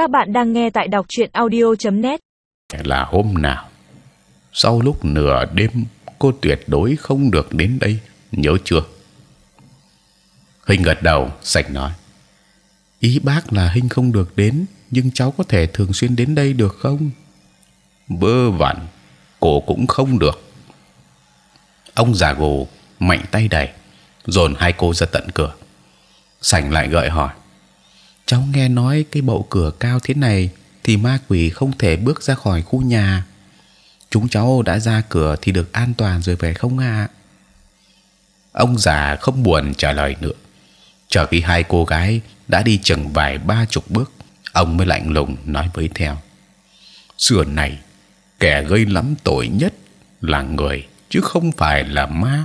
Các bạn đang nghe tại đọc truyện audio.net. là hôm nào, sau lúc nửa đêm, cô tuyệt đối không được đến đây, nhớ chưa? Hình gật đầu, sạch nói, ý bác là hình không được đến, nhưng cháu có thể thường xuyên đến đây được không? Bơ vẩn, cô cũng không được. Ông già gù, mạnh tay đẩy, dồn hai cô ra tận cửa. Sảnh lại gợi hỏi cháu nghe nói cái bậu cửa cao thế này thì ma quỷ không thể bước ra khỏi khu nhà. Chúng cháu đã ra cửa thì được an toàn rồi về không ạ? Ông già không buồn trả lời nữa. Chờ khi hai cô gái đã đi chừng vài ba chục bước, ông mới lạnh lùng nói với theo. Xưa này, kẻ gây lắm tội nhất là người, chứ không phải là ma.